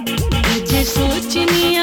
मुझे सोचनी